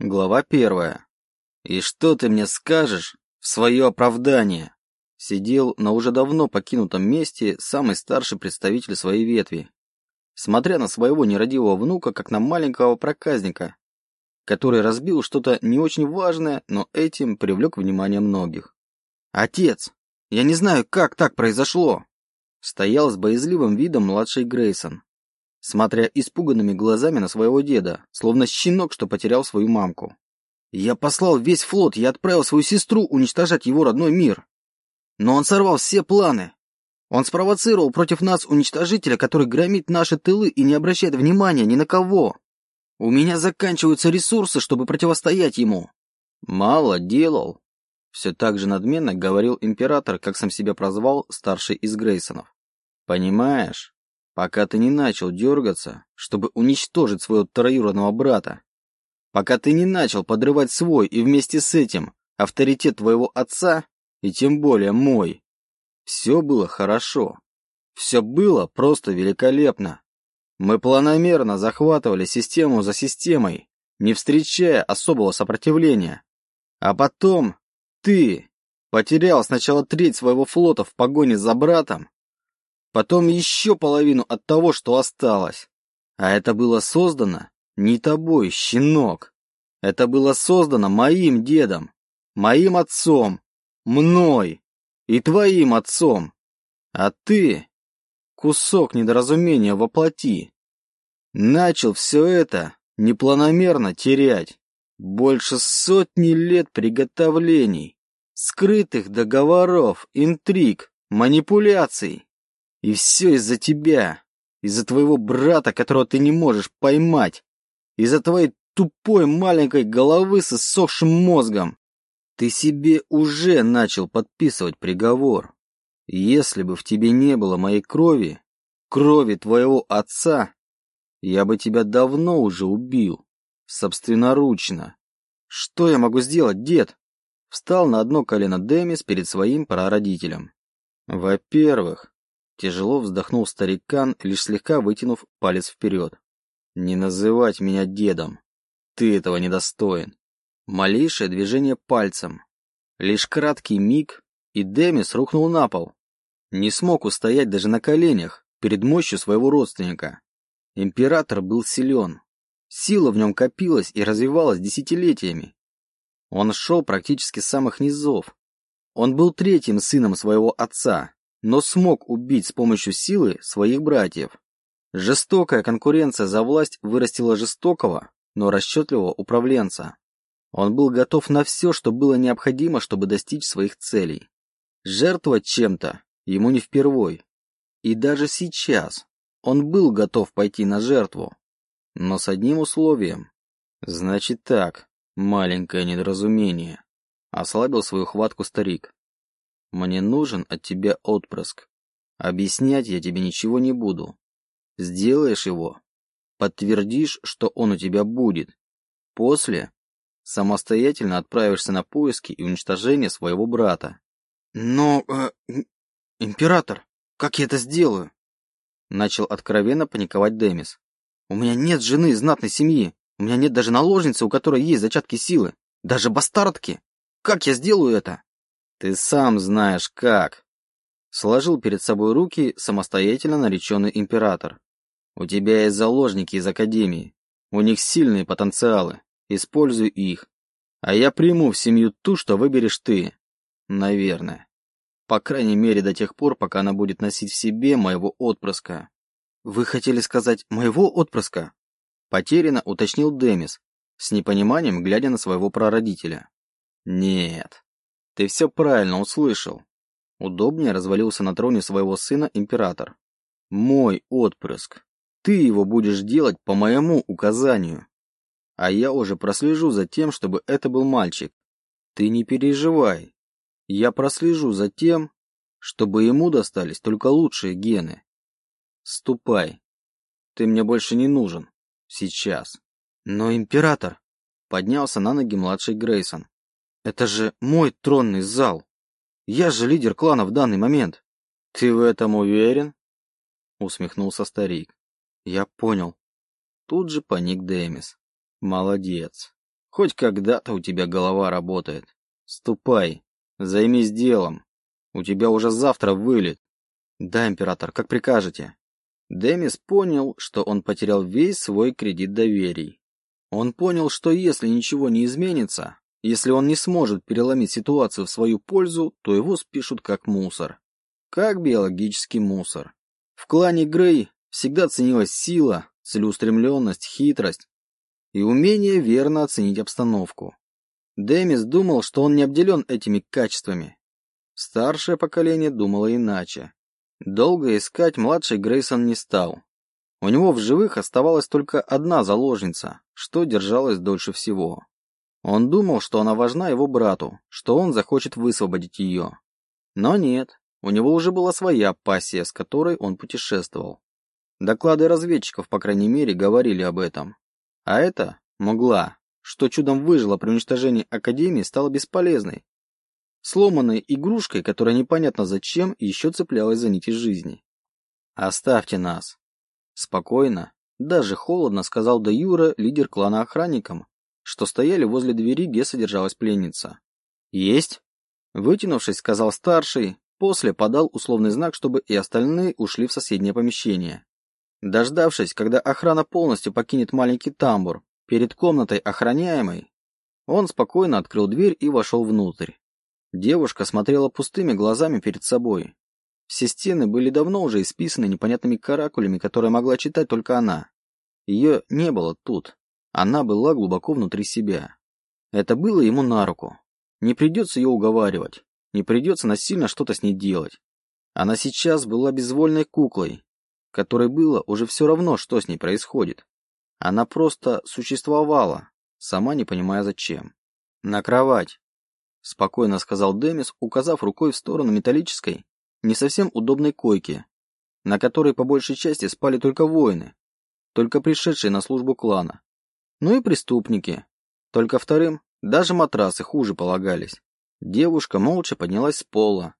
Глава первая. «И что ты мне скажешь в свое оправдание?» Сидел на уже давно покинутом месте самый старший представитель своей ветви, смотря на своего нерадивого внука, как на маленького проказника, который разбил что-то не очень важное, но этим привлек внимание многих. «Отец, я не знаю, как так произошло!» Стоял с боязливым видом младший Грейсон, смотря испуганными глазами на своего деда, словно щенок, что потерял свою мамку. «Я послал весь флот, я отправил свою сестру уничтожать его родной мир. Но он сорвал все планы. Он спровоцировал против нас уничтожителя, который громит наши тылы и не обращает внимания ни на кого. У меня заканчиваются ресурсы, чтобы противостоять ему». «Мало делал», — все так же надменно говорил император, как сам себя прозвал старший из Грейсонов. «Понимаешь, пока ты не начал дергаться, чтобы уничтожить своего троюродного брата, пока ты не начал подрывать свой и вместе с этим авторитет твоего отца, и тем более мой, все было хорошо. Все было просто великолепно. Мы планомерно захватывали систему за системой, не встречая особого сопротивления. А потом ты потерял сначала треть своего флота в погоне за братом, потом еще половину от того, что осталось. А это было создано не тобой, щенок. Это было создано моим дедом, моим отцом, мной и твоим отцом. А ты — кусок недоразумения воплоти. Начал все это непланомерно терять. Больше сотни лет приготовлений, скрытых договоров, интриг, манипуляций. И все из-за тебя, из-за твоего брата, которого ты не можешь поймать, из-за твоей тупой маленькой головы с иссохшим мозгом. Ты себе уже начал подписывать приговор. Если бы в тебе не было моей крови, крови твоего отца, я бы тебя давно уже убил. Собственноручно. Что я могу сделать, дед? Встал на одно колено Демис перед своим прародителем. Во-первых, Тяжело вздохнул старикан, лишь слегка вытянув палец вперед. «Не называть меня дедом. Ты этого недостоин». Малейшее движение пальцем. Лишь краткий миг, и Демис рухнул на пол. Не смог устоять даже на коленях перед мощью своего родственника. Император был силен. Сила в нем копилась и развивалась десятилетиями. Он шел практически с самых низов. Он был третьим сыном своего отца, но смог убить с помощью силы своих братьев. Жестокая конкуренция за власть вырастила жестокого, но расчетливого управленца. Он был готов на все, что было необходимо, чтобы достичь своих целей. Жертвовать чем-то ему не впервой. И даже сейчас он был готов пойти на жертву. Но с одним условием. Значит так, маленькое недоразумение. Ослабил свою хватку старик. Мне нужен от тебя отпрыск. Объяснять я тебе ничего не буду. Сделаешь его, подтвердишь, что он у тебя будет. После самостоятельно отправишься на поиски и уничтожение своего брата. Но, э, император, как я это сделаю? Начал откровенно паниковать Демис. У меня нет жены из знатной семьи. У меня нет даже наложницы, у которой есть зачатки силы. Даже бастардки. Как я сделаю это? Ты сам знаешь как. Сложил перед собой руки самостоятельно нареченный император. У тебя есть заложники из Академии. У них сильные потенциалы. Используй их. А я приму в семью ту, что выберешь ты. Наверное. По крайней мере, до тех пор, пока она будет носить в себе моего отпрыска. Вы хотели сказать «моего отпрыска»? Потерянно уточнил Демис, с непониманием глядя на своего прародителя. Нет. Ты все правильно услышал. Удобнее развалился на троне своего сына император. Мой отпрыск. Ты его будешь делать по моему указанию. А я уже прослежу за тем, чтобы это был мальчик. Ты не переживай. Я прослежу за тем, чтобы ему достались только лучшие гены. Ступай. Ты мне больше не нужен. Сейчас. Но император... Поднялся на ноги младший Грейсон. Это же мой тронный зал. Я же лидер клана в данный момент. Ты в этом уверен? Усмехнулся старик. Я понял. Тут же паник Демис. Молодец. Хоть когда-то у тебя голова работает. Ступай, займись делом. У тебя уже завтра вылет. Да, император, как прикажете. Демис понял, что он потерял весь свой кредит доверий. Он понял, что если ничего не изменится, если он не сможет переломить ситуацию в свою пользу, то его спишут как мусор. Как биологический мусор. В клане Грей всегда ценилась сила, целеустремленность, хитрость и умение верно оценить обстановку. Демис думал, что он не обделен этими качествами. Старшее поколение думало иначе. Долго искать младший Грейсон не стал. У него в живых оставалась только одна заложница, что держалась дольше всего. Он думал, что она важна его брату, что он захочет высвободить ее. Но нет, у него уже была своя пассия, с которой он путешествовал. Доклады разведчиков, по крайней мере, говорили об этом. А это могла, что чудом выжила при уничтожении Академии, стала бесполезной. Сломанной игрушкой, которая непонятно зачем еще цеплялась за нити жизни. «Оставьте нас!» Спокойно, даже холодно сказал до Юра, лидер клана охранникам, что стояли возле двери, где содержалась пленница. «Есть?» Вытянувшись, сказал старший, после подал условный знак, чтобы и остальные ушли в соседнее помещение. Дождавшись, когда охрана полностью покинет маленький тамбур перед комнатой охраняемой, он спокойно открыл дверь и вошел внутрь. Девушка смотрела пустыми глазами перед собой. Все стены были давно уже исписаны непонятными каракулями, которые могла читать только она. Ее не было тут. Она была глубоко внутри себя. Это было ему на руку. Не придется ее уговаривать. Не придется насильно что-то с ней делать. Она сейчас была безвольной куклой, которой было уже все равно, что с ней происходит. Она просто существовала, сама не понимая зачем. «На кровать», — спокойно сказал Демис, указав рукой в сторону металлической, не совсем удобной койки, на которой по большей части спали только воины, только пришедшие на службу клана. Ну и преступники. Только вторым даже матрасы хуже полагались. Девушка молча поднялась с пола.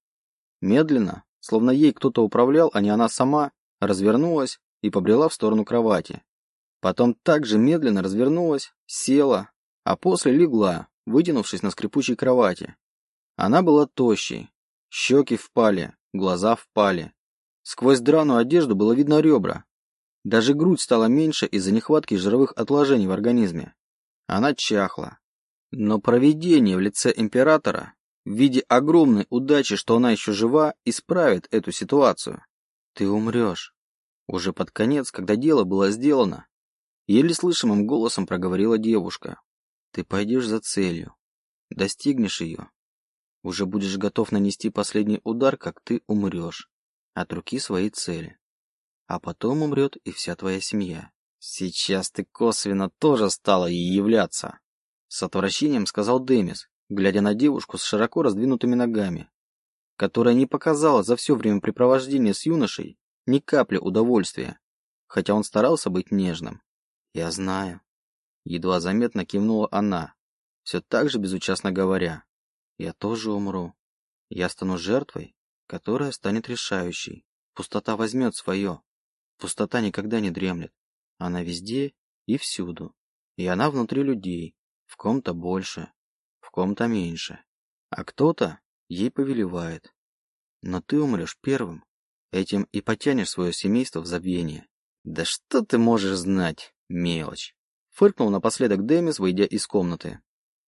Медленно, словно ей кто-то управлял, а не она сама, развернулась и побрела в сторону кровати. Потом также медленно развернулась, села, а после легла, вытянувшись на скрипучей кровати. Она была тощей, щеки впали, глаза впали. Сквозь драную одежду было видно ребра. Даже грудь стала меньше из-за нехватки жировых отложений в организме. Она чахла. Но провидение в лице императора в виде огромной удачи, что она еще жива, исправит эту ситуацию. Ты умрешь. Уже под конец, когда дело было сделано, еле слышимым голосом проговорила девушка. Ты пойдешь за целью, достигнешь ее. Уже будешь готов нанести последний удар, как ты умрешь от руки своей цели. А потом умрет и вся твоя семья. Сейчас ты косвенно тоже стала ей являться. С отвращением сказал Демис, глядя на девушку с широко раздвинутыми ногами которая не показала за все времяпрепровождение с юношей ни капли удовольствия, хотя он старался быть нежным. «Я знаю». Едва заметно кивнула она, все так же безучастно говоря. «Я тоже умру. Я стану жертвой, которая станет решающей. Пустота возьмет свое. Пустота никогда не дремлет. Она везде и всюду. И она внутри людей. В ком-то больше, в ком-то меньше. А кто-то ей повелевает. Но ты умрешь первым. Этим и потянешь свое семейство в забвение. Да что ты можешь знать, мелочь? Фыркнул напоследок Демис, выйдя из комнаты.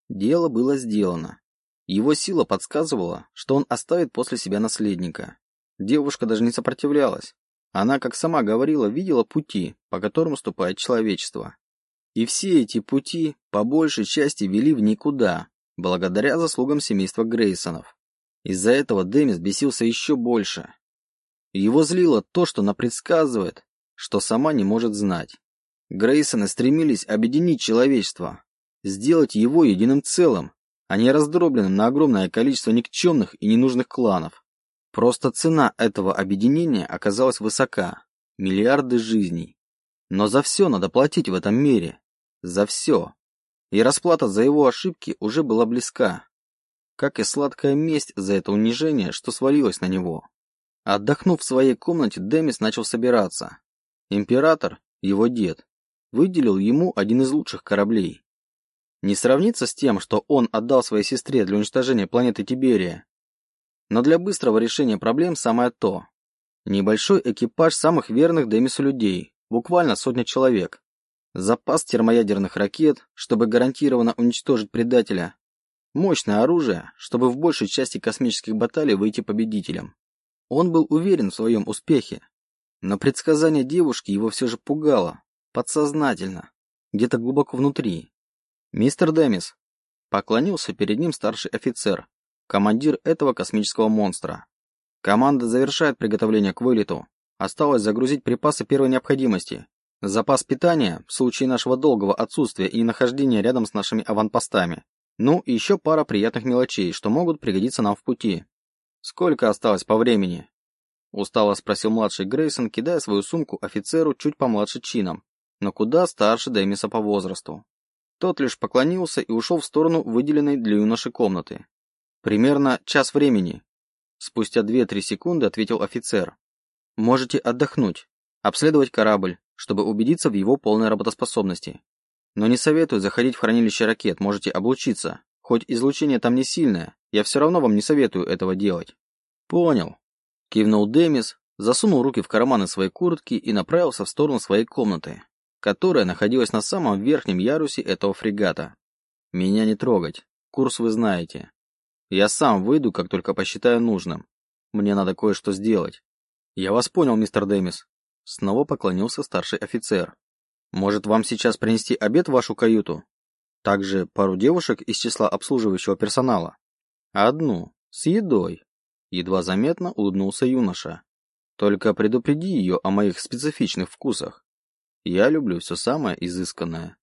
Дело было сделано. Его сила подсказывала, что он оставит после себя наследника. Девушка даже не сопротивлялась. Она, как сама говорила, видела пути, по которым ступает человечество. И все эти пути, по большей части, вели в никуда, благодаря заслугам семейства Грейсонов. Из-за этого Демис бесился еще больше. Его злило то, что она предсказывает, что сама не может знать. Грейсоны стремились объединить человечество, сделать его единым целым, а не раздробленным на огромное количество никчемных и ненужных кланов. Просто цена этого объединения оказалась высока – миллиарды жизней. Но за все надо платить в этом мире. За все. И расплата за его ошибки уже была близка как и сладкая месть за это унижение, что свалилось на него. Отдохнув в своей комнате, Демис начал собираться. Император, его дед, выделил ему один из лучших кораблей. Не сравнится с тем, что он отдал своей сестре для уничтожения планеты Тиберия. Но для быстрого решения проблем самое то. Небольшой экипаж самых верных Демису людей, буквально сотня человек. Запас термоядерных ракет, чтобы гарантированно уничтожить предателя. Мощное оружие, чтобы в большей части космических баталий выйти победителем. Он был уверен в своем успехе. Но предсказание девушки его все же пугало. Подсознательно. Где-то глубоко внутри. «Мистер Демис», — поклонился перед ним старший офицер, командир этого космического монстра. «Команда завершает приготовление к вылету. Осталось загрузить припасы первой необходимости. Запас питания в случае нашего долгого отсутствия и нахождения рядом с нашими аванпостами. Ну и еще пара приятных мелочей, что могут пригодиться нам в пути. Сколько осталось по времени?» Устало спросил младший Грейсон, кидая свою сумку офицеру чуть помладше чином, но куда старше Дэмиса по возрасту. Тот лишь поклонился и ушел в сторону выделенной для юноши комнаты. «Примерно час времени». Спустя 2-3 секунды ответил офицер. «Можете отдохнуть, обследовать корабль, чтобы убедиться в его полной работоспособности. Но не советую заходить в хранилище ракет, можете облучиться. Хоть излучение там не сильное, я все равно вам не советую этого делать». «Понял», — кивнул Демис, засунул руки в карманы своей куртки и направился в сторону своей комнаты которая находилась на самом верхнем ярусе этого фрегата. Меня не трогать. Курс вы знаете. Я сам выйду, как только посчитаю нужным. Мне надо кое-что сделать. Я вас понял, мистер Демис. Снова поклонился старший офицер. Может, вам сейчас принести обед в вашу каюту? Также пару девушек из числа обслуживающего персонала. Одну, с едой. Едва заметно улыбнулся юноша. Только предупреди ее о моих специфичных вкусах. Я люблю все самое изысканное.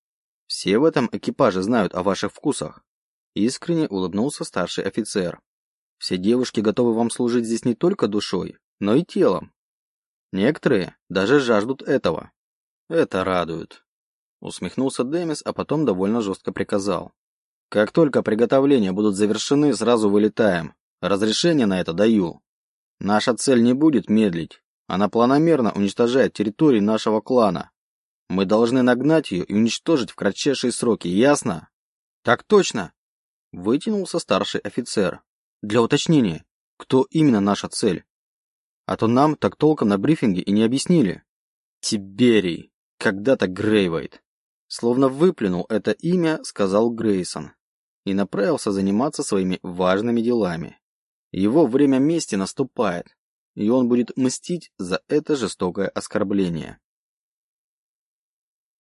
Все в этом экипаже знают о ваших вкусах. Искренне улыбнулся старший офицер. Все девушки готовы вам служить здесь не только душой, но и телом. Некоторые даже жаждут этого. Это радует. Усмехнулся Демис, а потом довольно жестко приказал. Как только приготовления будут завершены, сразу вылетаем. Разрешение на это даю. Наша цель не будет медлить. Она планомерно уничтожает территории нашего клана. Мы должны нагнать ее и уничтожить в кратчайшие сроки, ясно? Так точно. Вытянулся старший офицер. Для уточнения, кто именно наша цель? А то нам так толком на брифинге и не объяснили. Тиберий. Когда-то Грейвайт. Словно выплюнул это имя, сказал Грейсон. И направился заниматься своими важными делами. Его время мести наступает, и он будет мстить за это жестокое оскорбление.